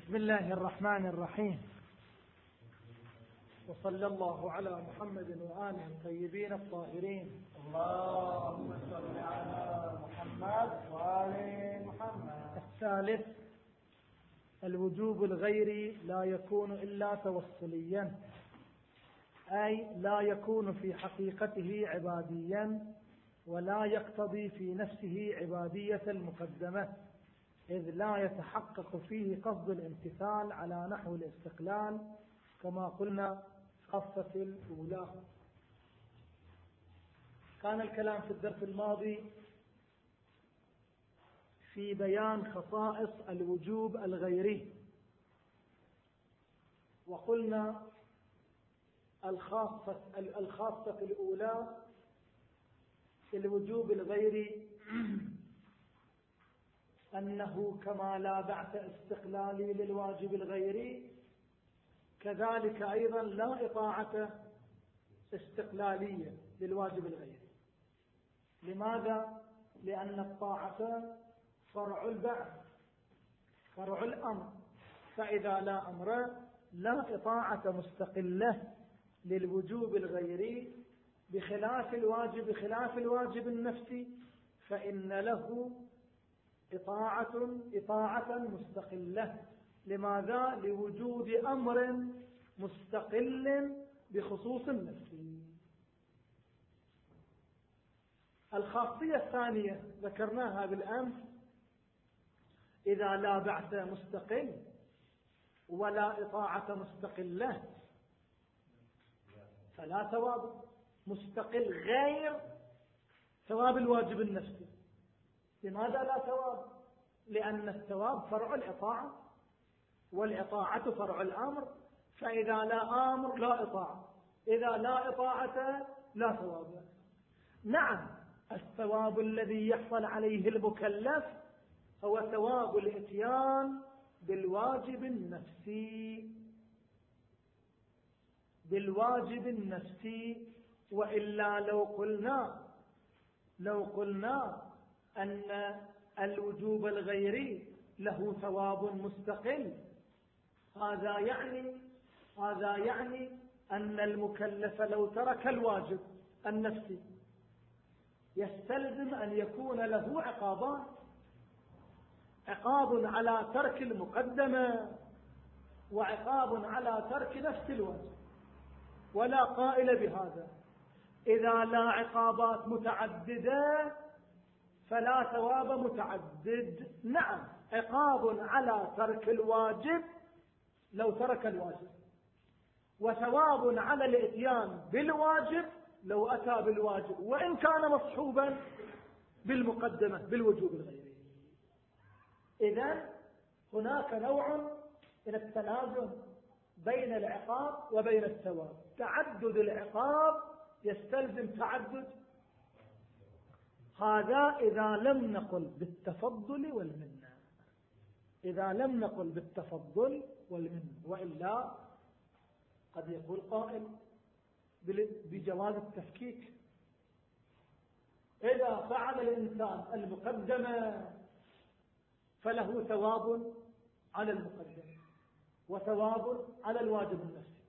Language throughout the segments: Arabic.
بسم الله الرحمن الرحيم. وصلى الله على محمد وآله الطيبين الطاهرين. اللهم صل على محمد وآل محمد. الثالث الوجوب الغيري لا يكون إلا توصليا. أي لا يكون في حقيقته عباديا ولا يقتضي في نفسه عبادية المقدمة. إذ لا يتحقق فيه قصد الامتثال على نحو الاستقلال كما قلنا خاصة الأولى. كان الكلام في الدرس الماضي في بيان خصائص الوجوب الغيري. وقلنا الخاصة, الخاصة الأولى في الوجوب الغيري أنه كما لا بعث استقلالي للواجب الغيري كذلك أيضا لا إطاعة استقلالية للواجب الغيري لماذا؟ لأن الطاعة فرع البعث فرع الأمر فإذا لا أمر لا إطاعة مستقلة للوجوب الغيري بخلاف الواجب بخلاف الواجب النفسي فإن له إطاعة إطاعة مستقلة. لماذا؟ لوجود أمر مستقل بخصوص النفس. الخاصية الثانية ذكرناها بالأمس. إذا لا بعث مستقل ولا إطاعة مستقلة فلا ثواب. مستقل غير ثواب الواجب النفسي. لماذا لا ثواب؟ لأن الثواب فرع الإطاعة والإطاعة فرع الأمر. فإذا لا آمر لا إطاعة. إذا لا إطاعة لا ثواب. نعم الثواب الذي يحصل عليه المكلف هو ثواب الإتيان بالواجب النفسي. بالواجب النفسي. وإلا لو قلنا لو قلنا أن الوجوب الغيري له ثواب مستقل. هذا يعني هذا يعني أن المكلف لو ترك الواجب النفسي يستلزم أن يكون له عقابان. عقاب على ترك المقدمة وعقاب على ترك نفس الواجب. ولا قائل بهذا. إذا لا عقابات متعددة فلا ثواب متعدد. نعم عقاب على ترك الواجب لو ترك الواجب. وثواب على الإتيان بالواجب لو أتى بالواجب. وإن كان مصحوبا بالمقدمة بالوجوب الغيري إذا هناك نوع من التلازم بين العقاب وبين الثواب. تعدد العقاب يستلزم تعدد هذا إذا لم نقل بالتفضل والمنة. إذا لم نقل بالتفضل والمنة. وإلا قد يقول قائل بجواز التفكيك. إذا فعل الإنسان المقدمة فله ثواب على المقدمة وثواب على الواجب النفسي.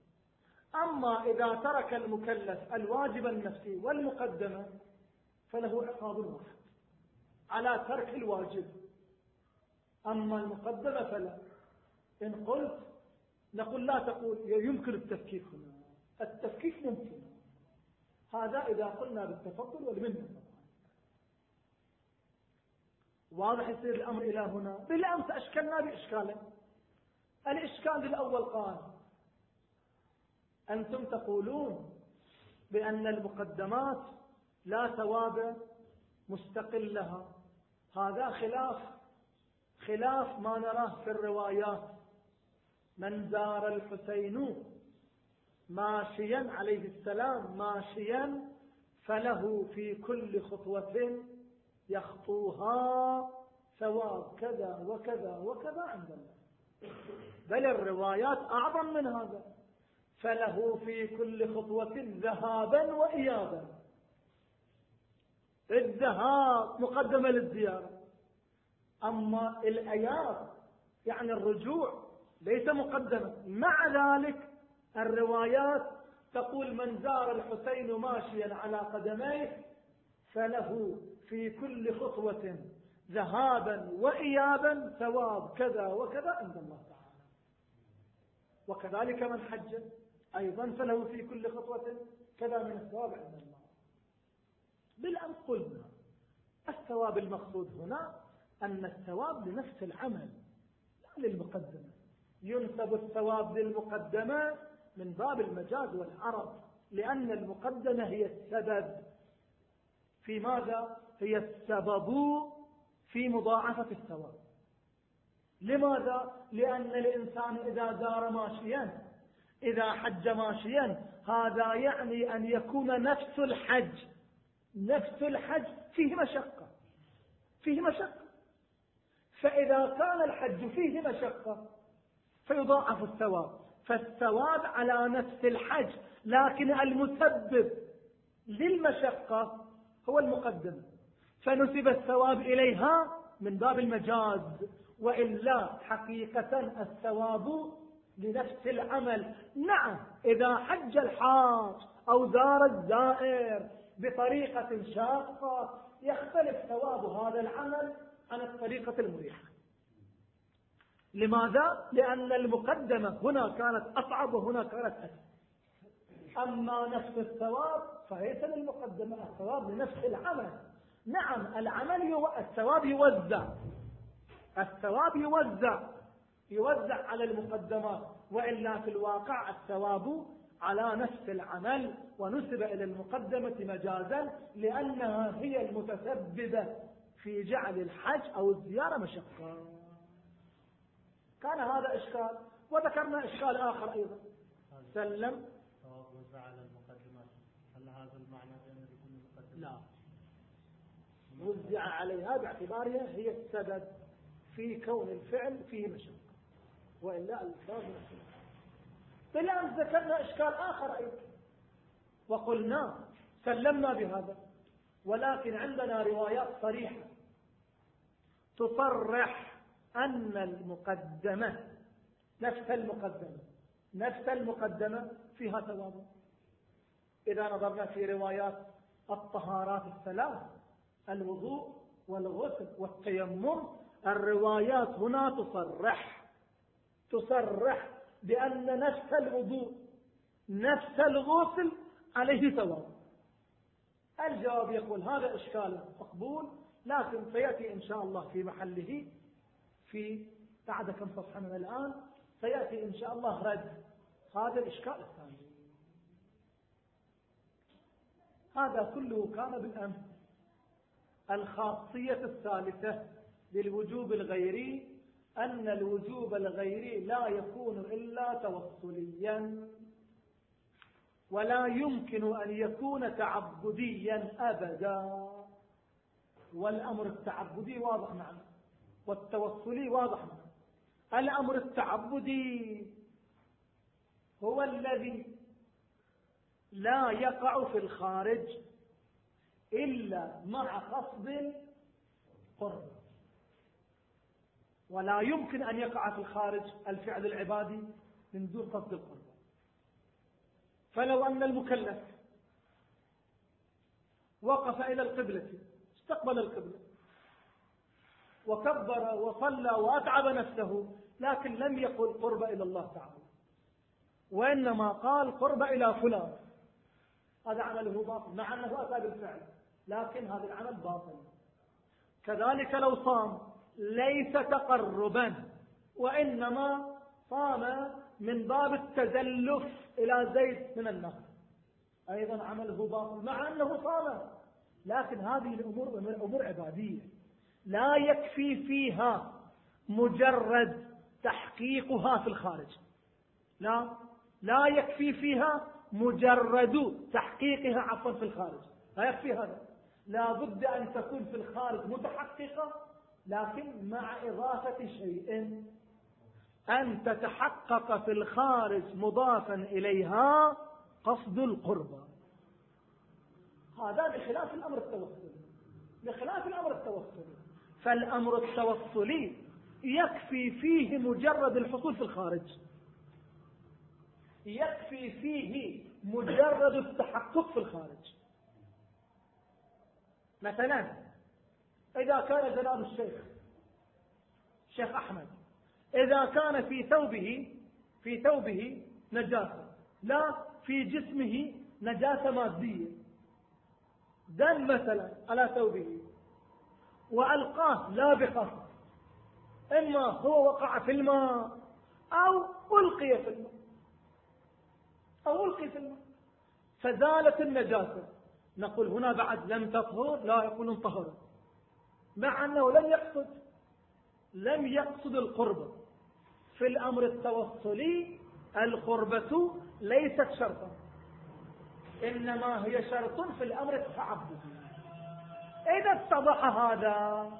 أما إذا ترك المكلف الواجب النفسي والمقدمة فله عقاب واحد. على ترك الواجب. أما المقدمة فلا. إن قلت نقول لا تقول يمكن التفكيك هنا. التفكيك ممكن. هذا إذا قلنا بالتفضل والمنة. واضح يصير الأمر إلى هنا. بالأمس أشكلنا بإشكاله الإشكال الأول قال أنتم تقولون بأن المقدمات لا ثواب مستقل لها. هذا خلاف خلاف ما نراه في الروايات. من زار الحسين ماشيا عليه السلام ماشيا فله في كل خطوة يخطوها ثواب كذا وكذا وكذا عند الله. بل الروايات أعظم من هذا. فله في كل خطوة ذهابا وإيابا. الذهاب مقدمة للزيارة. أما الأياب يعني الرجوع ليس مقدمة. مع ذلك الروايات تقول من زار الحسين ماشيا على قدميه فله في كل خطوة ذهابا وإيابا ثواب كذا وكذا عند الله تعالى. وكذلك من حج أيضا فله في كل خطوة كذا من الثواب عند الله. بالأمس قلنا. الثواب المقصود هنا أن الثواب لنفس العمل لا للمقدمة. ينسب الثواب للمقدمة من باب المجاز والعرب لأن المقدمة هي السبب. في ماذا؟ هي السبب في مضاعفة الثواب. لماذا؟ لأن الإنسان إذا دار ماشيا إذا حج ماشيا هذا يعني أن يكون نفس الحج. نفس الحج فيه مشقة فيه مشقة. فإذا كان الحج فيه مشقة فيضاعف الثواب. فالثواب على نفس الحج لكن المسبب للمشقة هو المقدم. فنسب الثواب إليها من باب المجاز وإلا حقيقة الثواب لنفس العمل. نعم إذا حج الحاج أو زار الزائر بطريقة شاقة يختلف ثواب هذا العمل عن الطريقة المريحة. لماذا؟ لأن المقدمة هنا كانت أصعب وهنا كانت أسهل. أما نفس الثواب فليس للمقدمة الثواب لنفس العمل. نعم العمل يو... الثواب يوزع. الثواب يوزع. يوزع على المقدمات وإلا في الواقع الثواب على نفس العمل ونسب إلى المقدمة مجازا لأنها هي المتسببة في جعل الحج أو الزيارة مشقة. كان هذا إشكال وذكرنا إشكال آخر أيضا. سلم. على المقدمات هل هذا المعنى يكون لا. وزع عليها باعتبارها هي السبب في كون الفعل فيه مشقة. وإلا الفاظ مشقة. بالأمس ذكرنا إشكال آخر أيضا. وقلنا سلمنا بهذا. ولكن عندنا روايات صريحة تصرح أن المقدمة نفس المقدمة نفس المقدمة فيها ثواب إذا نظرنا في روايات الطهارات الثلاث الوضوء والغسل والتيمم الروايات هنا تصرح تصرح بأن نفس الوضوء نفس الغسل عليه ثواب. الجواب يقول هذا إشكال مقبول لكن سيأتي إن شاء الله في محله في بعد كم صفحة من الآن سيأتي إن شاء الله رد هذا الإشكال الثاني. هذا كله كان بالأمس. الخاصية الثالثة للوجوب الغيري أن الوجوب الغيري لا يكون إلا توصليا ولا يمكن أن يكون تعبديا أبدا. والأمر التعبدي واضح معنا والتوصلي واضح معنا الأمر التعبدي هو الذي لا يقع في الخارج إلا مع قصد القرب. ولا يمكن أن يقع في الخارج الفعل العبادي من دون قصد القرب فلو أن المكلف وقف إلى القبلة استقبل القبلة وكبر وصلى وأتعب نفسه لكن لم يقل قرب إلى الله تعالى. وإنما قال قرب إلى فلان. هذا عمله باطل مع أنه أتى بالفعل لكن هذا العمل باطل. كذلك لو صام ليس تقربا وإنما صام من باب التزلف إلى زيد من النار أيضا عمله باطل مع أنه صام. لكن هذه الأمور أمور عبادية. لا يكفي فيها مجرد تحقيقها في الخارج. لا لا يكفي فيها مجرد تحقيقها عفوا في الخارج. لا يكفي هذا. لا بد أن تكون في الخارج متحققة لكن مع إضافة شيء أن تتحقق في الخارج مضافا إليها قصد القربى. هذا بخلاف الأمر التوصلي بخلاف الأمر التوصلي فالأمر التوصلي يكفي فيه مجرد الحصول في الخارج. يكفي فيه مجرد التحقق في الخارج. مثلا إذا كان جناب الشيخ الشيخ أحمد. إذا كان في ثوبه في ثوبه نجاسة لا في جسمه نجاسة مادية. دم مثلا على ثوبه وألقاه لا بقصد إما هو وقع في الماء أو ألقي في الماء أو ألقي في الماء. فزالت النجاسة. نقول هنا بعد لم تطهر لا يقول انطهر مع أنه لم يقصد لم يقصد القربة في الأمر التوصلي القربة ليست شرطا. إنما هي شرط في الأمر التعبدي إذا اتضح هذا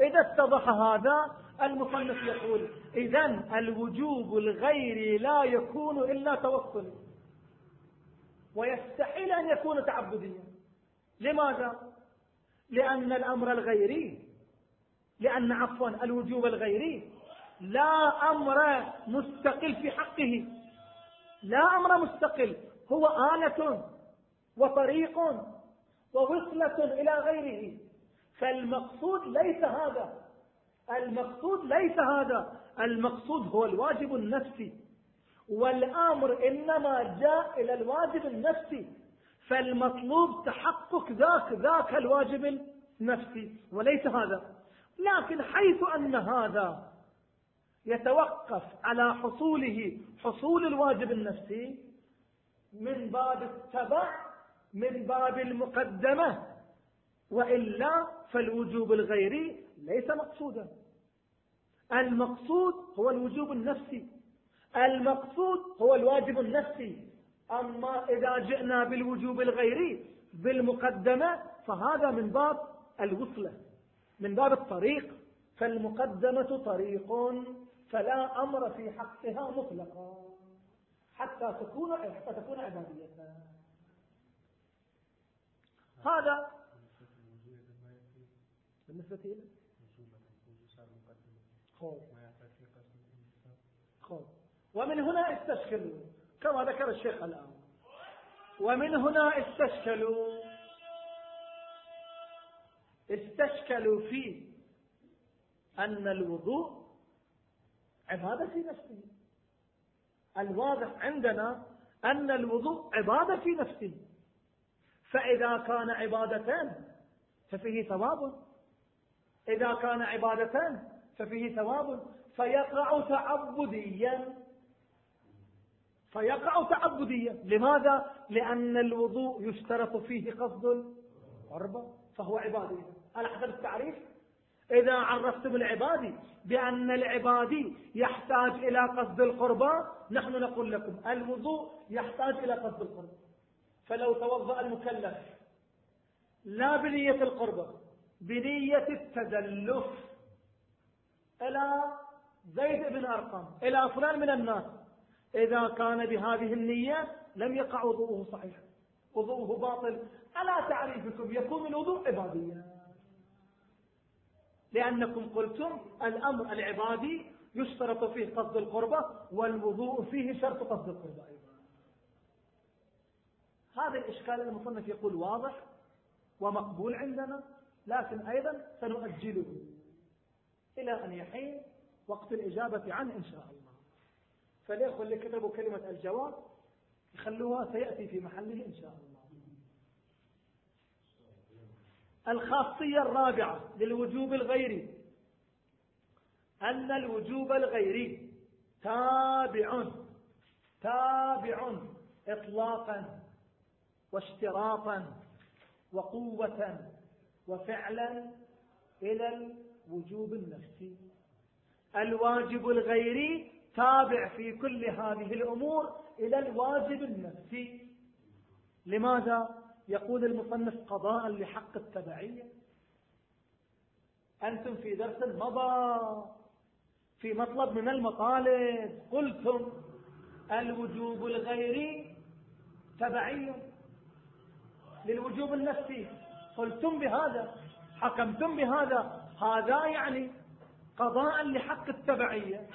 إذا اتضح هذا المصنف يقول إذا الوجوب الغيري لا يكون إلا توصلي. ويستحيل أن يكون تعبديا. لماذا؟ لأن الأمر الغيري. لأن عفوا الوجوب الغيري. لا أمر مستقل في حقه. لا أمر مستقل. هو آلة وطريق ووصلة إلى غيره. فالمقصود ليس هذا. المقصود ليس هذا. المقصود هو الواجب النفسي. والأمر إنما جاء إلى الواجب النفسي. فالمطلوب تحقق ذاك ذاك الواجب النفسي وليس هذا. لكن حيث أن هذا يتوقف على حصوله حصول الواجب النفسي من باب التبع من باب المقدمة وإلا فالوجوب الغيري ليس مقصودا. المقصود هو الوجوب النفسي. المقصود هو الواجب النفسي. أما إذا جئنا بالوجوب الغيري بالمقدمة فهذا من باب الوصلة من باب الطريق. فالمقدمة طريق فلا أمر في حقها مطلقا حتى تكون حتى تكون عبادية. هذا بالنسبة إلى؟ خوف. خوف. ومن هنا استشكلوا. كما ذكر الشيخ الآن. ومن هنا استشكلوا استشكلوا في أن الوضوء عبادة في نفسه. الواضح عندنا أن الوضوء عبادة في نفسه. فإذا كان عبادتان ففيه ثواب. إذا كان عبادتان ففيه ثواب. فيقع تعبديا فيقع تعبديا لماذا؟ لأن الوضوء يشترط فيه قصد القربة فهو عبادي. على حسب التعريف؟ إذا عرفتم العبادي بأن العبادي يحتاج إلى قصد القربة نحن نقول لكم الوضوء يحتاج إلى قصد القربة فلو توضأ المكلف لا بنية القربة بنية التدلف. إلى زيد بن أرقم إلى فلان من الناس. إذا كان بهذه النية لم يقع وضوءه صحيح. وضوءه باطل. على تعريفكم؟ يكون الوضوء عباديا لأنكم قلتم الأمر العبادي يشترط فيه قصد القربة والوضوء فيه شرط قصد القربة أيضا. هذا الإشكال المصنف يقول واضح ومقبول عندنا لكن أيضا سنؤجله إلى أن يحين وقت الإجابة عنه إن شاء الله. فالإخوة اللي كتبوا كلمة الجواب يخلوها سيأتي في محله إن شاء الله. الخاصية الرابعة للوجوب الغيري. أن الوجوب الغيري تابع تابع إطلاقا واشتراطا وقوة وفعلا إلى الوجوب النفسي. الواجب الغيري تابع في كل هذه الأمور إلى الواجب النفسي. لماذا يقول المصنف قضاء لحق التبعية؟ أنتم في درس مضى في مطلب من المطالب قلتم الوجوب الغيري تبعي للوجوب النفسي. قلتم بهذا حكمتم بهذا. هذا يعني قضاء لحق التبعية.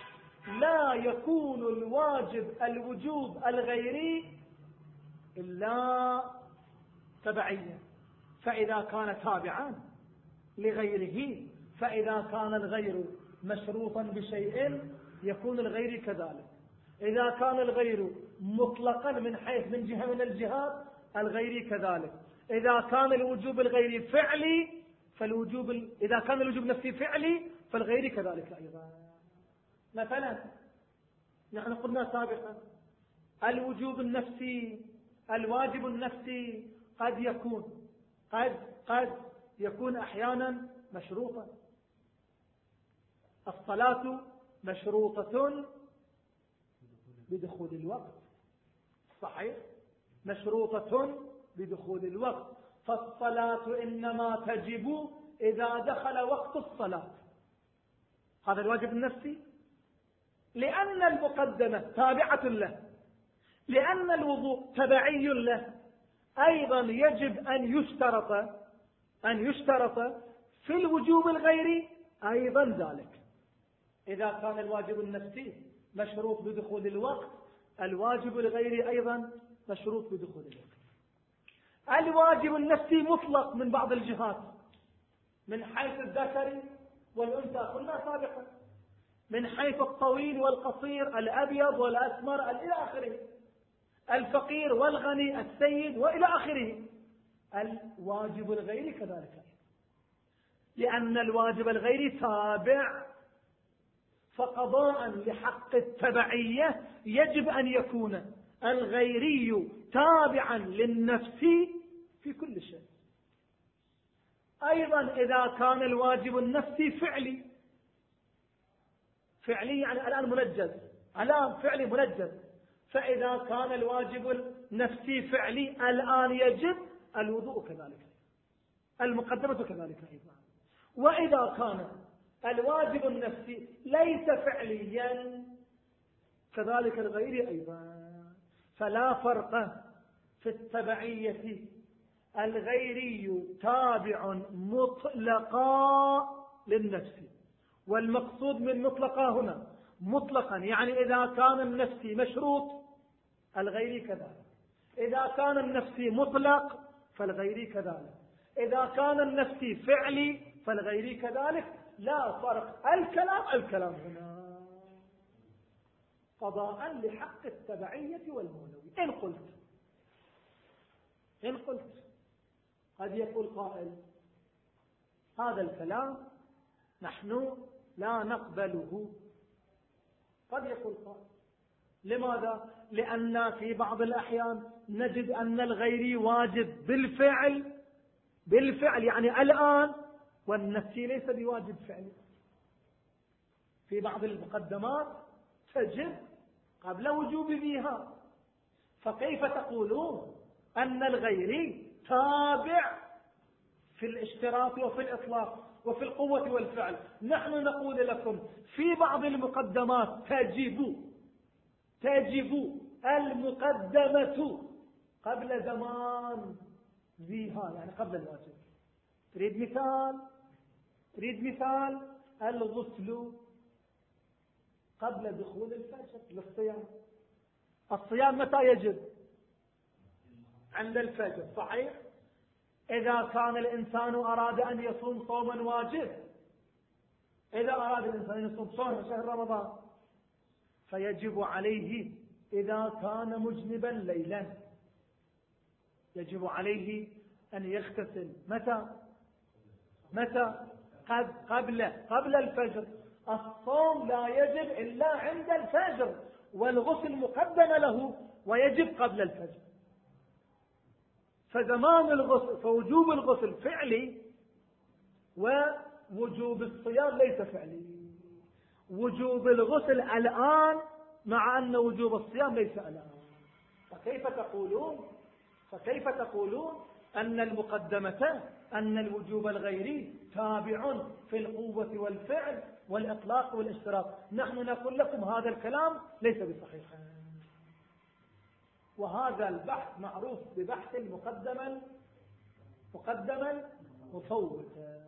لا يكون الواجب الوجوب الغيري إلا تبعيا فإذا كان تابعا لغيره فإذا كان الغير مشروطا بشيء يكون الغير كذلك. إذا كان الغير مطلقا من حيث من جهة من الجهات الغير كذلك. إذا كان الوجوب الغيري فعلي فالوجوب إذا كان الوجوب نفسي فعلي فالغير كذلك أيضا. مثلا نحن قلنا سابقا الوجوب النفسي الواجب النفسي قد يكون قد قد يكون أحيانا مشروطا. الصلاة مشروطة بدخول الوقت. صحيح؟ مشروطة بدخول الوقت. فالصلاة إنما تجب إذا دخل وقت الصلاة. هذا الواجب النفسي؟ لأن المقدمة تابعة له لأن الوضوء تبعي له. أيضا يجب أن يشترط أن يشترط في الوجوب الغيري أيضا ذلك. إذا كان الواجب النفسي مشروط بدخول الوقت الواجب الغيري أيضا مشروط بدخول الوقت. الواجب النفسي مطلق من بعض الجهات من حيث الذكر والأنثى قلنا سابقا. من حيث الطويل والقصير الأبيض والأسمر إلى آخره. الفقير والغني السيد وإلى آخره. الواجب الغير كذلك. لأن الواجب الغير تابع. فقضاء لحق التبعية يجب أن يكون الغيري تابعا للنفس في كل شيء. أيضا إذا كان الواجب النفسي فعلي. فعلي يعني الآن منجز. الآن فعلي منجز. فإذا كان الواجب النفسي فعلي الآن يجب الوضوء كذلك. المقدمة كذلك أيضا. وإذا كان الواجب النفسي ليس فعليا كذلك الغير أيضا. فلا فرق في التبعية. الغيري تابع مطلقا للنفس. والمقصود من مطلقا هنا. مطلقا يعني إذا كان النفسي مشروط الغيري كذلك. إذا كان النفسي مطلق فالغيري كذلك. إذا كان النفسي فعلي فالغيري كذلك. لا فرق. الكلام الكلام هنا. قضاء لحق التبعية والمولوي إن قلت. إن قلت. قد يقول قائل هذا الكلام نحن لا نقبله. قد يقول قائل. لماذا؟ لأن في بعض الأحيان نجد أن الغيري واجب بالفعل بالفعل يعني الآن والنفسي ليس بواجب فعلي في بعض المقدمات تجب قبل وجوب بها. فكيف تقولون أن الغيري تابع في الاشتراط وفي الإطلاق؟ وفي القوة والفعل. نحن نقول لكم في بعض المقدمات تجب تجب المقدمة قبل زمان. ذيها يعني قبل الواجب تريد مثال؟ تريد مثال؟ الغسل قبل دخول الفجر للصيام. الصيام متى يجب؟ عند الفجر صحيح؟ إذا كان الإنسان أراد أن يصوم صوما واجب إذا أراد الإنسان أن يصوم صوم شهر رمضان فيجب عليه إذا كان مجنبا ليلا. يجب عليه أن يغتسل. متى؟ متى؟ قبل قبل الفجر. الصوم لا يجب إلا عند الفجر والغسل مقدم له ويجب قبل الفجر. فزمان الغسل فوجوب الغسل فعلي ووجوب الصيام ليس فعلي. وجوب الغسل الآن مع أن وجوب الصيام ليس الآن. فكيف تقولون؟ فكيف تقولون أن المقدمة أن الوجوب الغيري تابع في القوة والفعل والإطلاق والاشتراك نحن نقول لكم هذا الكلام ليس بصحيح. وهذا البحث معروف ببحث المقدمة مقدما مفوتا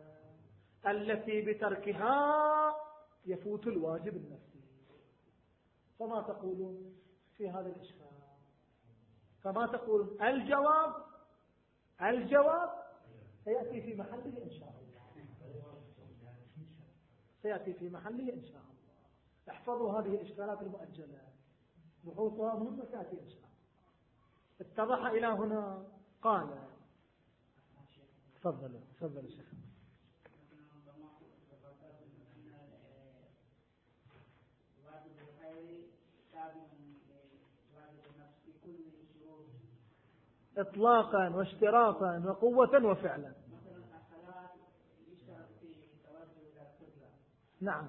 التي بتركها يفوت الواجب النفسي. فما تقولون في هذا الإشكال؟ فما تقولون؟ الجواب الجواب سيأتي في محله إن شاء الله. سيأتي في محله إن شاء الله. احفظوا هذه الإشكالات المؤجلة. بحوثها مهمة تأتي إن شاء الله. اتضح إلى هنا. قال. تفضل تفضل شيخ. إطلاقا واشتراطا وقوة وفعلا. نعم.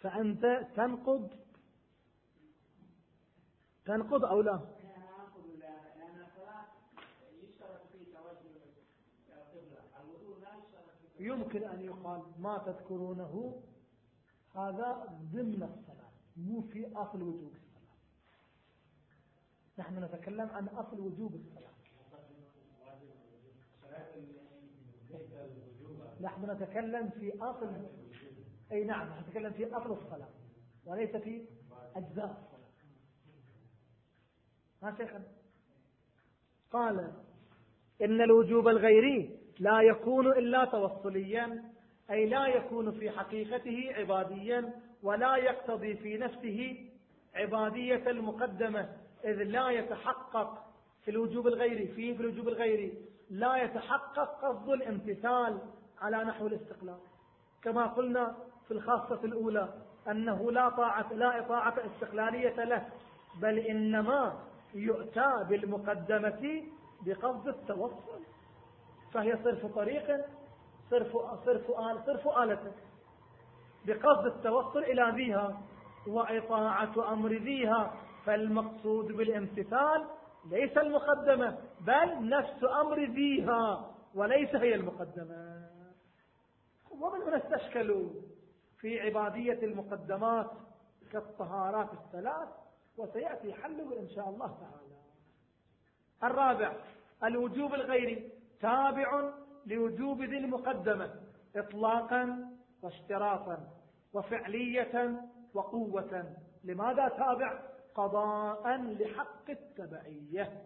فأنت تنقض تنقض أو لا؟ يمكن أن يقال ما تذكرونه هذا ضمن الصلاة مو في أصل وجوب الصلاة. نحن نتكلم عن أصل وجوب الصلاة. نحن نتكلم في أصل أي نعم نتكلم في أصل الصلاة وليس في أجزاء. ها شيخنا؟ قال إن الوجوب الغيري لا يكون إلا توصليا أي لا يكون في حقيقته عباديا ولا يقتضي في نفسه عبادية المقدمة إذ لا يتحقق في الوجوب الغيري فيه في الوجوب الغيري لا يتحقق قصد الامتثال على نحو الاستقلال. كما قلنا في الخاصة الأولى أنه لا طاعة لا إطاعة استقلالية له بل إنما يؤتى بالمقدمة بقصد التوصل. فهي صرف طريق صرف صرف آل صرف آلة. بقصد التوصل إلى ذيها وإطاعة أمر ذيها فالمقصود بالامتثال ليس المقدمة بل نفس أمر ذيها وليس هي المقدمة. ومن هنا استشكلوا في عبادية المقدمات كالطهارات الثلاث. وسيأتي حله إن شاء الله تعالى. الرابع الوجوب الغيري تابع لوجوب ذي المقدمة إطلاقا واشتراطا وفعلية وقوة. لماذا تابع؟ قضاء لحق التبعية.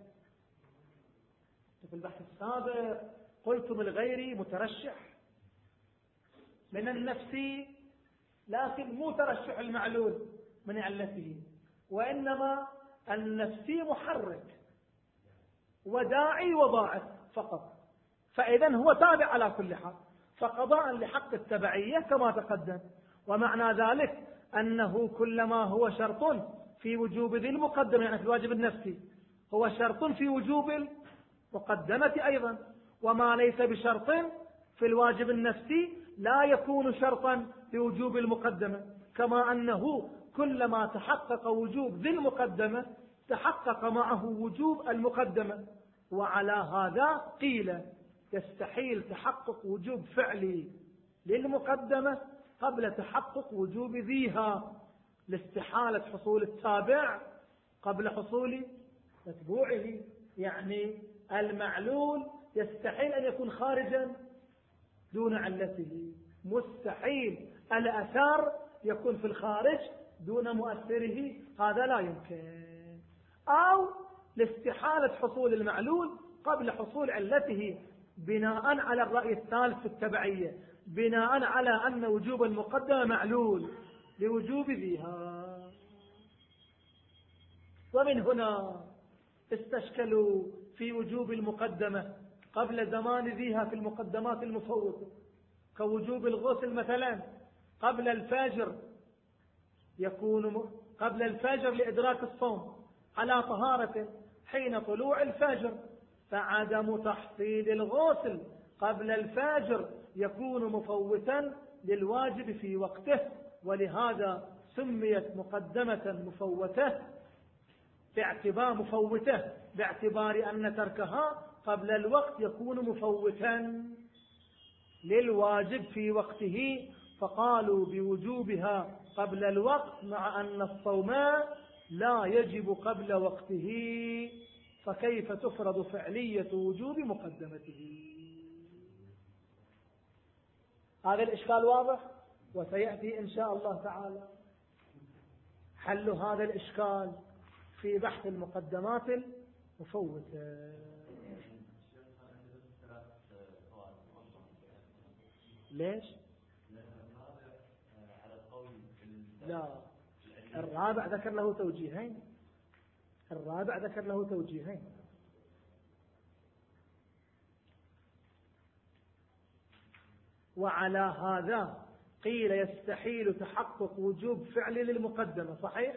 في البحث السابق قلتم الغيري مترشح. من النفس لكن مو ترشح المعلول من علته. وإنما النفسي محرك وداعي وضاعف فقط. فإذا هو تابع على كل حال. فقضاء لحق التبعية كما تقدم. ومعنى ذلك أنه كلما هو شرط في وجوب ذي المقدمة يعني في الواجب النفسي هو شرط في وجوب المقدمة أيضا. وما ليس بشرط في الواجب النفسي لا يكون شرطا في وجوب المقدمة. كما أنه كلما تحقق وجوب ذي المقدمة تحقق معه وجوب المقدمة. وعلى هذا قيل يستحيل تحقق وجوب فعلي للمقدمة قبل تحقق وجوب ذيها. لاستحالة حصول التابع قبل حصول متبوعه يعني المعلول يستحيل أن يكون خارجا دون علته. مستحيل. الأثار يكون في الخارج دون مؤثره هذا لا يمكن. أو لاستحالة حصول المعلول قبل حصول علته بناء على الرأي الثالث في التبعية بناء على أن وجوب المقدمة معلول لوجوب ذيها. ومن هنا استشكلوا في وجوب المقدمة قبل زمان ذيها في المقدمات المفوتة كوجوب الغسل مثلا. قبل الفجر يكون قبل الفجر لإدراك الصوم على طهارة حين طلوع الفجر فعدم تحصيل الغسل قبل الفجر يكون مفوتا للواجب في وقته ولهذا سميت مقدمة مفوته باعتبار مفوته باعتبار أن تركها قبل الوقت يكون مفوتا للواجب في وقته فقالوا بوجوبها قبل الوقت مع أن الصوم لا يجب قبل وقته فكيف تفرض فعلية وجوب مقدمته؟ هذا الإشكال واضح؟ وسيأتي إن شاء الله تعالى. حل هذا الإشكال في بحث المقدمات المفوتة. ليش؟ لا. الرابع ذكر له توجيهين. الرابع ذكر له توجيهين. وعلى هذا قيل يستحيل تحقق وجوب فعل للمقدمة صحيح؟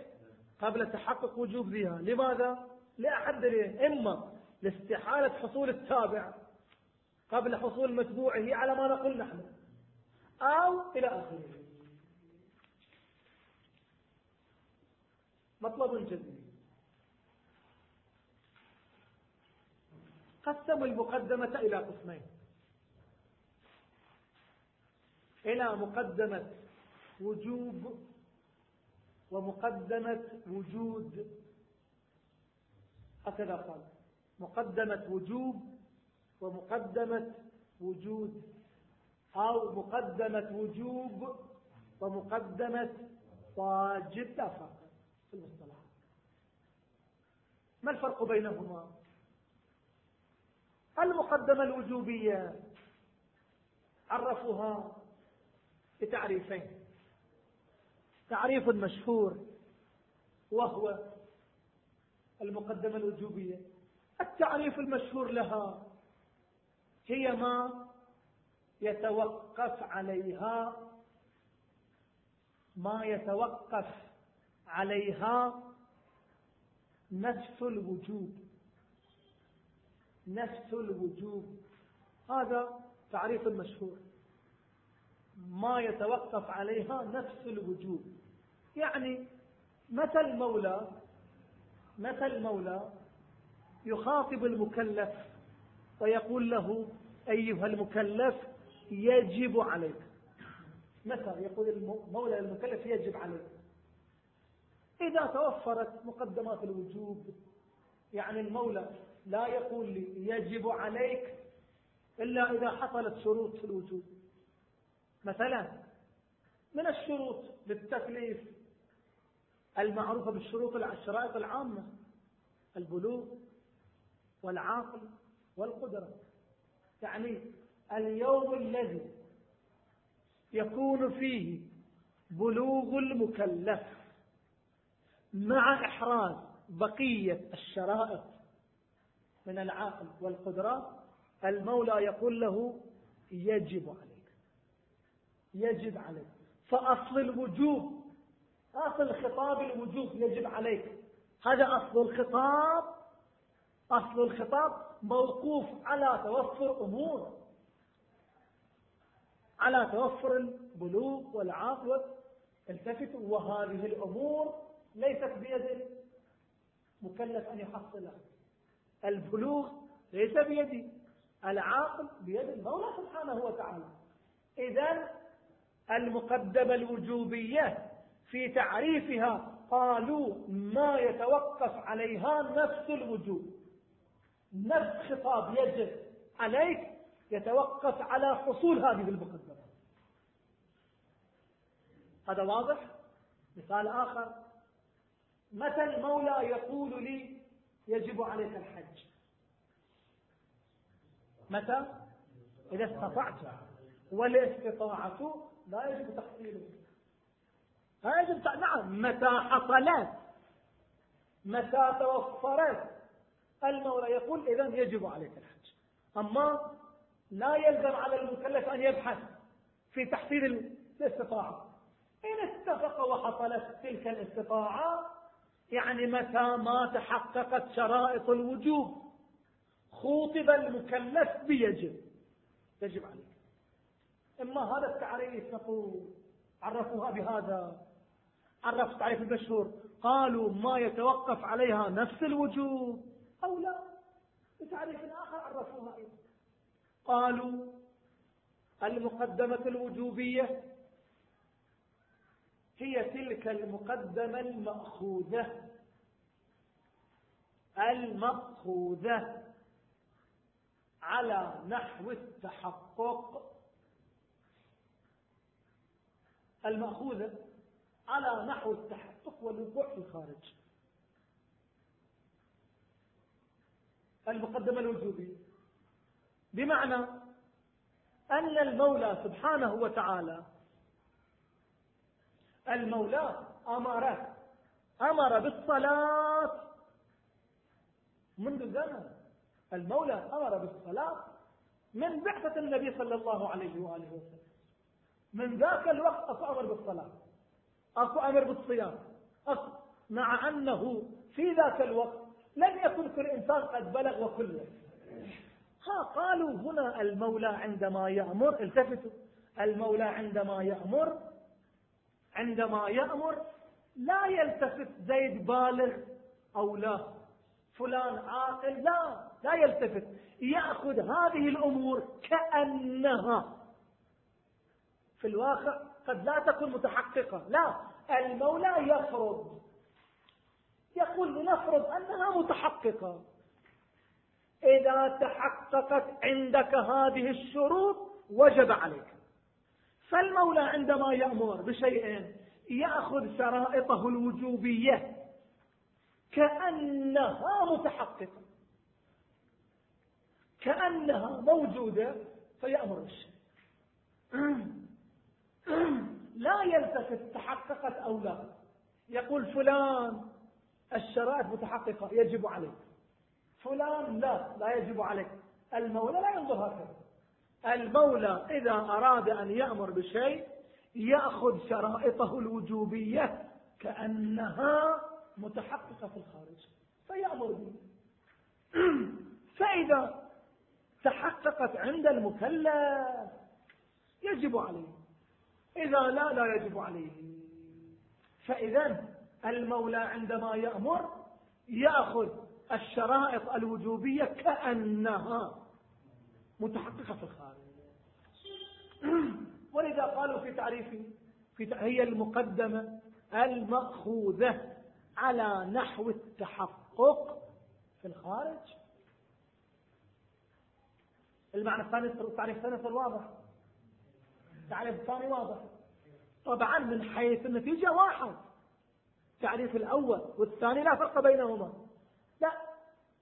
قبل تحقق وجوب ذيها لماذا؟ لأحد دليل إما لاستحالة حصول التابع قبل حصول متبوعه على ما نقول نحن. أو إلى آخره. مطلب جديد. قسموا المقدمة إلى قسمين. إلى مقدمة وجوب ومقدمة وجود. هكذا قال. مقدمة وجوب ومقدمة وجود. أو مقدمة وجوب ومقدمة واجب. فرق. في المصطلح. ما الفرق بينهما؟ المقدمة الوجوبية عرفوها بتعريفين. تعريف مشهور وهو المقدمة الوجوبية. التعريف المشهور لها هي ما يتوقف عليها ما يتوقف عليها نفس الوجوب. نفس الوجوب. هذا تعريف مشهور. ما يتوقف عليها نفس الوجوب. يعني متى المولى متى المولى يخاطب المكلف ويقول له أيها المكلف يجب عليك. متى يقول المولى للمكلف يجب عليك. إذا توفرت مقدمات الوجوب يعني المولى لا يقول لي يجب عليك إلا إذا حصلت شروط في الوجوب. مثلا من الشروط للتكليف المعروفة بالشروط الشرائط العامة البلوغ والعاقل والقدرة. يعني اليوم الذي يكون فيه بلوغ المكلف مع إحراز بقية الشرائط من العاقل والقدرة المولى يقول له يجب عليك يجب عليك. فأصل الوجوب أصل خطاب الوجوب يجب عليك. هذا أصل الخطاب أصل الخطاب موقوف على توفر أمور على توفر البلوغ والعقل. التفتوا وهذه الأمور ليست بيد المكلف أن يحصلها. البلوغ ليس بيدي العاقل بيد المولى سبحانه وتعالى. إذا المقدمة الوجوبية في تعريفها قالوا ما يتوقف عليها نفس الوجوب. نفس خطاب يجب عليك يتوقف على حصول هذه المقدمة. هذا واضح؟ مثال آخر. متى المولى يقول لي يجب عليك الحج. متى؟ إذا استطعت. والاستطاعة لا يجب تحصيله لا يجب نعم متى حصلت. متى توفرت. المولى يقول إذا يجب عليك الحج. أما لا يلزم على المكلف أن يبحث في تحصيل الاستطاعة. إن اتفق وحصلت تلك الاستطاعة يعني متى ما تحققت شرائط الوجوب خوطب المكلف بيجب. يجب عليك. إما هذا التعريف نقول عرفوها بهذا. عرفوا التعريف المشهور قالوا ما يتوقف عليها نفس الوجوب أو لا. بتعريف آخر عرفوها أيضا. قالوا المقدمة الوجوبية هي تلك المقدمة المأخوذة. المأخوذة على نحو التحقق. المأخوذة على نحو التحقق والوقوع في الخارج. المقدمة الوجوبية بمعنى أن المولى سبحانه وتعالى المولى أمر أمر بالصلاة. منذ زمن المولى أمر بالصلاة. من بعثة النبي صلى الله عليه وآله وسلم. من ذاك الوقت أمر بالصلاة. أمر بالصيام. أكو. مع أنه في ذاك الوقت لم يكن كل إنسان قد بلغ وكله ها قالوا هنا المولى عندما يأمر التفتوا. المولى عندما يأمر عندما يأمر لا يلتفت زيد بالغ أو لا. فلان عاقل لا لا يلتفت. يأخذ هذه الأمور كأنها. في الواقع قد لا تكون متحققة لا. المولى يفرض. يقول لنفرض أنها متحققة. إذا تحققت عندك هذه الشروط وجب عليك. فالمولى عندما يأمر بشيء يأخذ شرائطه الوجوبية كأنها متحققة. كأنها موجودة فيأمر بالشيء. لا يلتفت تحققت أو لا. يقول فلان الشرائط متحققة يجب عليك. فلان لا لا يجب عليك. المولى لا ينظر هكذا. المولى إذا أراد أن يأمر بشيء يأخذ شرائطه الوجوبية كأنها متحققة في الخارج فيأمر به. فإذا تحققت عند المكلف يجب عليه. إذا لا لا يجب عليه. فإذا المولى عندما يأمر يأخذ الشرائط الوجوبية كأنها متحققة في الخارج. ولذا قالوا في تعريف في هي المقدمة المأخوذة على نحو التحقق في الخارج. المعنى الثاني التعريف الثاني واضح التعريف الثاني واضح. طبعا من حيث النتيجة واحد. التعريف الأول والثاني لا فرق بينهما. لا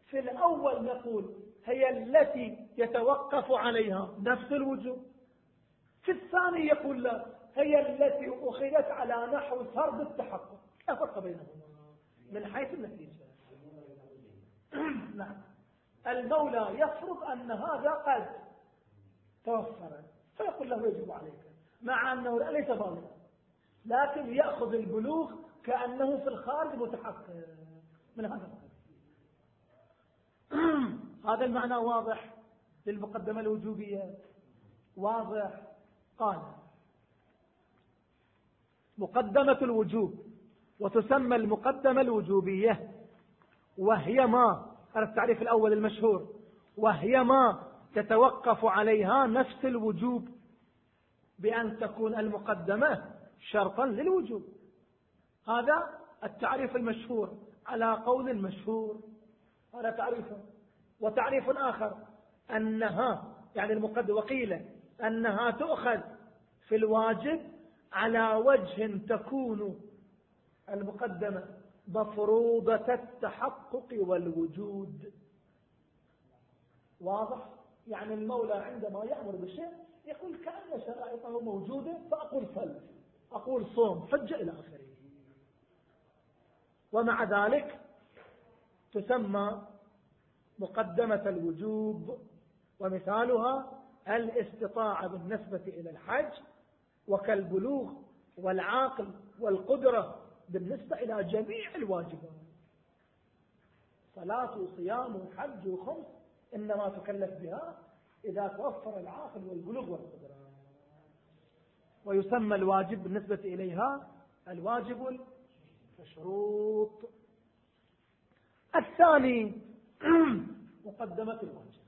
في الأول نقول هي التي يتوقف عليها نفس الوجوب في الثاني يقول لا هي التي أخذت على نحو فرض التحقق. لا فرق بينهما من حيث النتيجة. نعم. المولى يفرض أن هذا قد توفر. فيقول له يجب عليك. مع أنه ليس بالغا لكن يأخذ البلوغ كأنه في الخارج متحقق من هذا هذا المعنى واضح للمقدمة الوجوبية. واضح. قال مقدمة الوجوب وتسمى المقدمة الوجوبية وهي ما؟ هذا التعريف الأول المشهور. وهي ما تتوقف عليها نفس الوجوب بأن تكون المقدمة شرطا للوجوب. هذا التعريف المشهور على قول مشهور هذا تعريفه. وتعريف آخر أنها يعني المقدمة وقيل أنها تؤخذ في الواجب على وجه تكون المقدمة مفروضة التحقق والوجود. واضح؟ يعني المولى عندما يأمر بشيء يقول كأن شرائطه موجودة فأقول صل أقول صوم حجة إلى آخره. ومع ذلك تسمى مقدمة الوجوب ومثالها الاستطاعة بالنسبة إلى الحج وكالبلوغ والعاقل والقدرة بالنسبة إلى جميع الواجبات. صلاة وصيام وحج وخمس إنما تكلف بها إذا توفر العاقل والبلوغ والقدرة. ويسمى الواجب بالنسبة إليها الواجب المشروط الثاني مقدمة الواجب.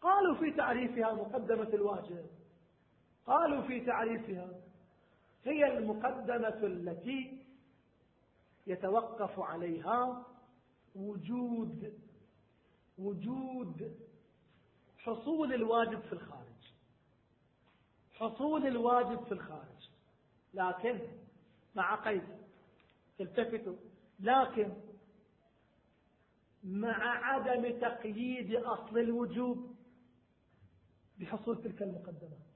قالوا في تعريفها مقدمة الواجب. قالوا في تعريفها هي المقدمة التي يتوقف عليها وجود وجود حصول الواجب في الخارج. حصول الواجب في الخارج. لكن مع قيد التفتوا. لكن مع عدم تقييد أصل الوجوب بحصول تلك المقدمات.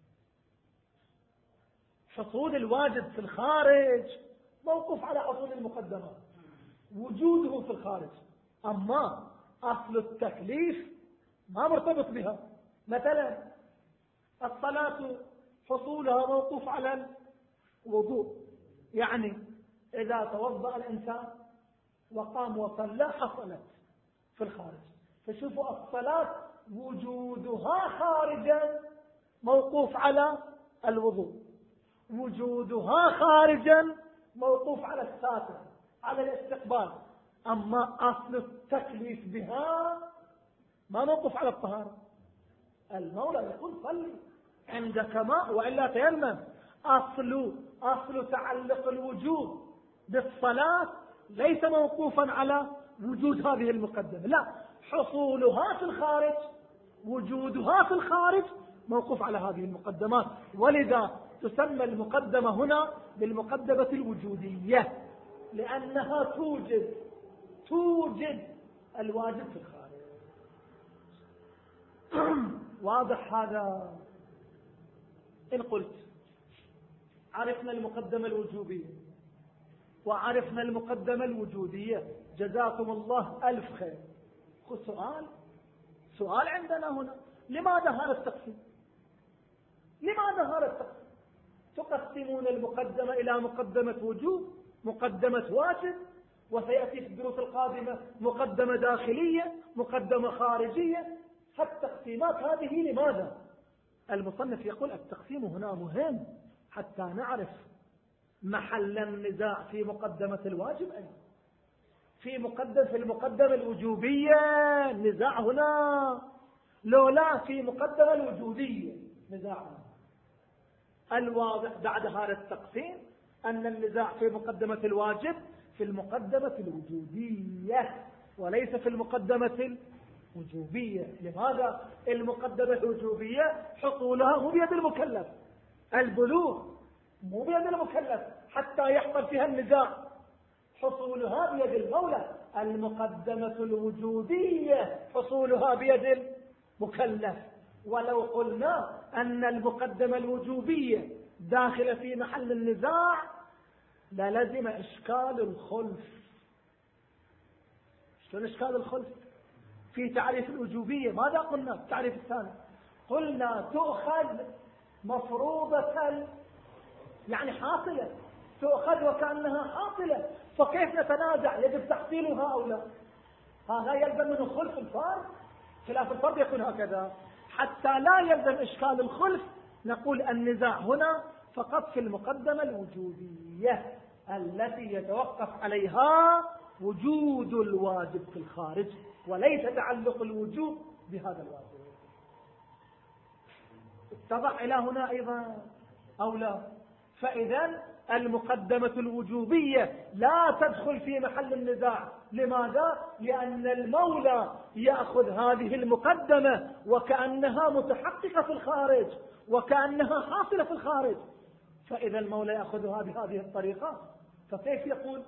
حصول الواجب في الخارج موقوف على حصول المقدمات. وجوده في الخارج. أما أصل التكليف ما مرتبط بها. مثلا الصلاة حصولها موقوف على الوضوء. يعني إذا توضأ الإنسان وقام وصلى حصلت. في الخارج فشوفوا الصلاة وجودها خارجا موقوف على الوضوء. وجودها خارجا موقوف على الساتر على الاستقبال. أما أصل التكليف بها ما موقف على الطهارة. المولى يقول صلي عندك ماء وإلا تيمم أصل أصل تعلق الوجود بالصلاة ليس موقوفا على وجود هذه المقدمة. لا حصولها في الخارج وجودها في الخارج موقوف على هذه المقدمات ولذا تسمى المقدمة هنا بالمقدمة الوجودية لأنها توجد توجد الواجب في الخارج. واضح هذا؟ إن قلت. عرفنا المقدمة الوجوبية. وعرفنا المقدمة الوجودية. جزاكم الله ألف خير. سؤال. سؤال عندنا هنا. لماذا هذا التقسيم؟ لماذا هذا التقسيم؟ تقسمون المقدمة إلى مقدمة وجوب مقدمة واجب وسيأتي في الدروس القادمة مقدمة داخلية مقدمة خارجية. التقسيمات هذه لماذا؟ المصنف يقول التقسيم هنا مهم حتى نعرف محل النزاع في مقدمة الواجب أي؟ في مقدم في المقدمة الوجوبية نزاع هنا. لولا في مقدمة الوجودية نزاع الواضح بعد هذا التقسيم أن النزاع في مقدمة الواجب في المقدمة الوجودية وليس في المقدمة الوجوبية. لماذا؟ المقدمة الوجوبية حصولها مو بيد المكلف. البلوغ مو بيد المكلف حتى يحصل فيها النزاع. حصولها بيد المولى المقدمة الوجودية. حصولها بيد المكلف. ولو قلنا أن المقدمة الوجوبية داخلة في محل النزاع للزم إشكال الخلف. شلون إشكال الخلف؟ في تعريف الوجوبية. ماذا قلنا؟ التعريف الثاني. قلنا تؤخذ مفروضة يعني حاصلة تؤخذ وكأنها حاصلة. فكيف نتنازع؟ يجب تحصيلها أو لا هذا يلزم من خلف الفرد خلاف الفرد يكون هكذا. حتى لا يلزم إشكال الخلف نقول النزاع هنا فقط في المقدمة الوجودية التي يتوقف عليها وجود الواجب في الخارج وليس تعلق الوجوب بهذا الواجب. اتضح إلى هنا أيضا أو لا؟ فإذا المقدمة الوجوبية لا تدخل في محل النزاع. لماذا؟ لأن المولى يأخذ هذه المقدمة وكأنها متحققة في الخارج وكأنها حاصلة في الخارج. فإذا المولى يأخذها بهذه الطريقة فكيف يقول؟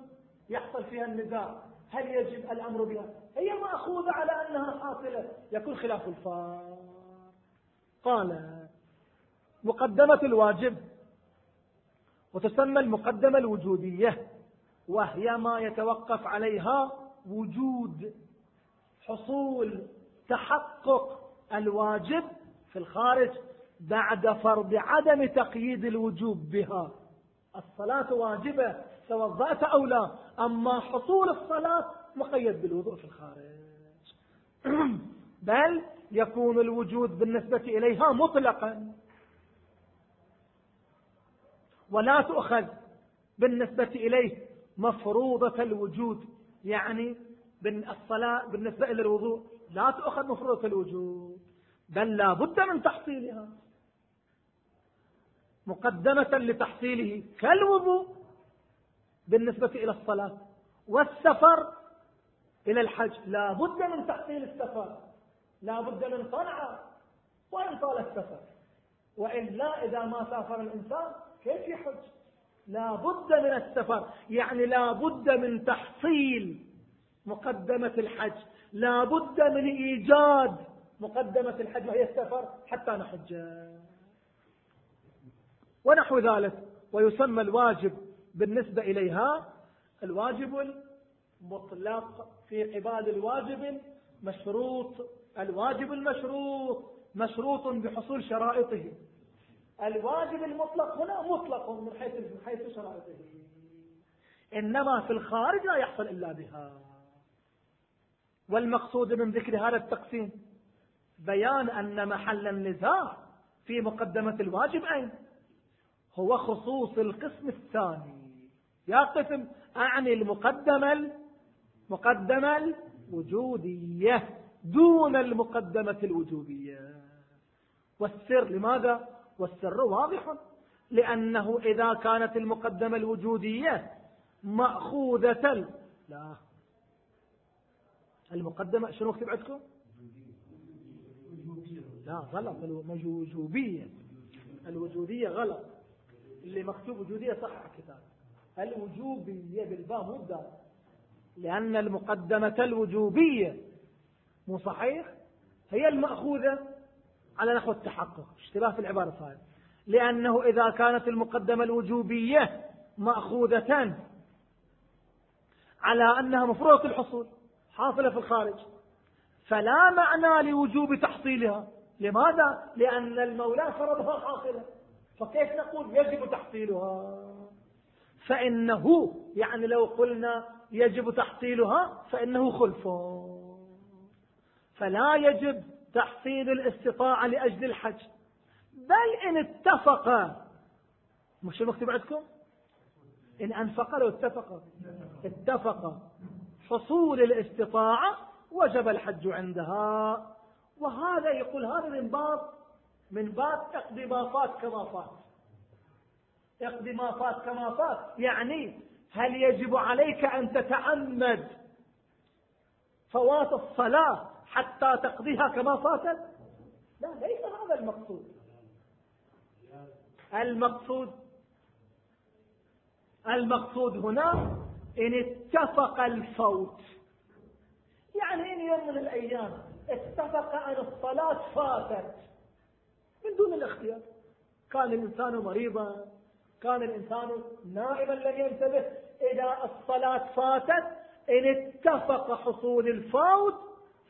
يحصل فيها النزاع. هل يجب الأمر بها؟ هي مأخوذة على أنها حاصلة. يكون خلاف الفار قال مقدمة الواجب وتسمى المقدمة الوجودية وهي ما يتوقف عليها وجود حصول تحقق الواجب في الخارج بعد فرض عدم تقييد الوجوب بها. الصلاة واجبة توضأت أو لا أما حصول الصلاة مقيد بالوضوء في الخارج. بل يكون الوجود بالنسبة إليها مطلقا. ولا تؤخذ بالنسبة إليه مفروضة الوجود. يعني الصلاة بالنسبة إلى الوضوء لا تؤخذ مفروضة الوجود بل لا بد من تحصيلها. مقدمة لتحصيله كالوضوء بالنسبة إلى الصلاة. والسفر إلى الحج لا بد من تحصيل السفر لا بد من صنعة وإن طال السفر وإلا إذا ما سافر الإنسان كيف يحج لا بد من السفر يعني لا بد من تحصيل مقدمة الحج لا بد من إيجاد مقدمة الحج وهي السفر حتى نحج. ونحو ذلك ويسمى الواجب بالنسبة إليها الواجب المطلق في قبال الواجب المشروط الواجب المشروط مشروط بحصول شرائطه الواجب المطلق هنا مطلق من حيث من حيث شرائطه إنما في الخارج لا يحصل إلا بها. والمقصود من ذكر هذا التقسيم بيان أن محل النزاع في مقدمة الواجب أين هو خصوص القسم الثاني. يا قسم أعني المقدمة المقدمة الوجودية دون المقدمة الوجودية والسر لماذا؟ والسر واضح لأنه إذا كانت المقدمة الوجودية مأخوذة لا. المقدمة شنو اكتب عندكم؟ لا غلط. الوجوبية الوجودية غلط. اللي مكتوب وجودية صح الكتاب. الوجوبية بالباء مو الدال لأن المقدمة الوجوبية مو صحيح؟ هي المأخوذة. على نحو التحقق اشتباه في العبارة صحيح لأنه إذا كانت المقدمة الوجوبية مأخوذة على أنها مفروضة الحصول حاصلة في الخارج. فلا معنى لوجوب تحصيلها. لماذا؟ لأن المولى فرضها حاصلة. فكيف نقول يجب تحصيلها؟ فإنه يعني لو قلنا يجب تحصيلها فإنه خلف. فلا يجب تحصيل الاستطاعة لأجل الحج. بل إن اتفق مش المكتب عندكم؟ إن أنفق لو اتفق. اتفق. حصول الاستطاعة وجب الحج عندها. وهذا يقول هذا من باب من باب فات كما فات. فات كما فات. يعني هل يجب عليك أن تتعمد فوات الصلاة حتى تقضيها كما فاتت. لا ليس هذا المقصود. المقصود المقصود هنا إن اتفق الفوت. يعني إن يوم من الأيام اتفق أن الصلاة فاتت. من دون الاختيار. كان الإنسان مريضا كان الإنسان نائما لم ينتبه. إذا الصلاة فاتت إن اتفق حصول الفوت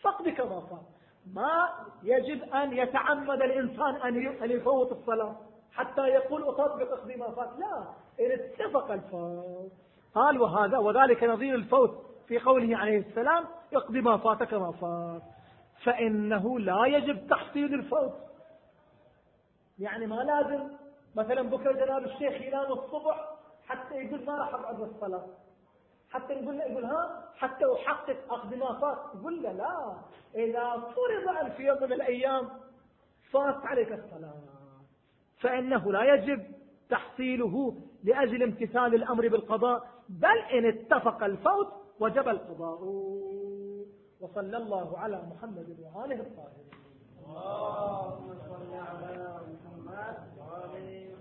فقد كما فات ما يجب أن يتعمد الإنسان أن يفوت الصلاة حتى يقول أطبق اقضي ما فات لا إن اتفق الفوت قال وهذا وذلك نظير الفوت في قوله عليه السلام اقضي ما فاتك ما فات فإنه لا يجب تحصيل الفوت يعني ما لازم مثلا بكرة جناب الشيخ ينام الصبح حتى يقول ما راح أقعد الصلاة. حتى يقول يقول ها حتى أحقق أقضي ما فات يقول له لا إذا فرض أن في يوم من الأيام فات عليك الصلاة. فإنه لا يجب تحصيله لأجل امتثال الأمر بالقضاء بل إن اتفق الفوت وجب القضاء. وصلى الله على محمد وآله الطاهرين. اللهم صل على محمد وآله